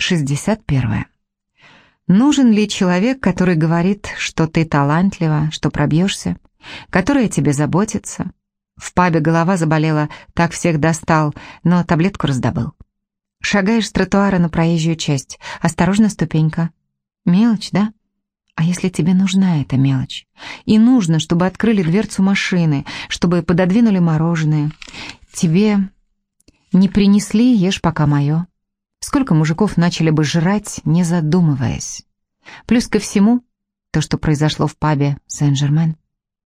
61. Нужен ли человек, который говорит, что ты талантлива, что пробьешься, который о тебе заботится? В пабе голова заболела, так всех достал, но таблетку раздобыл. Шагаешь с тротуара на проезжую часть. Осторожно, ступенька. Мелочь, да? А если тебе нужна эта мелочь? И нужно, чтобы открыли дверцу машины, чтобы пододвинули мороженое. Тебе не принесли, ешь пока мое. Сколько мужиков начали бы жрать, не задумываясь. Плюс ко всему, то, что произошло в пабе Сен-Жермен —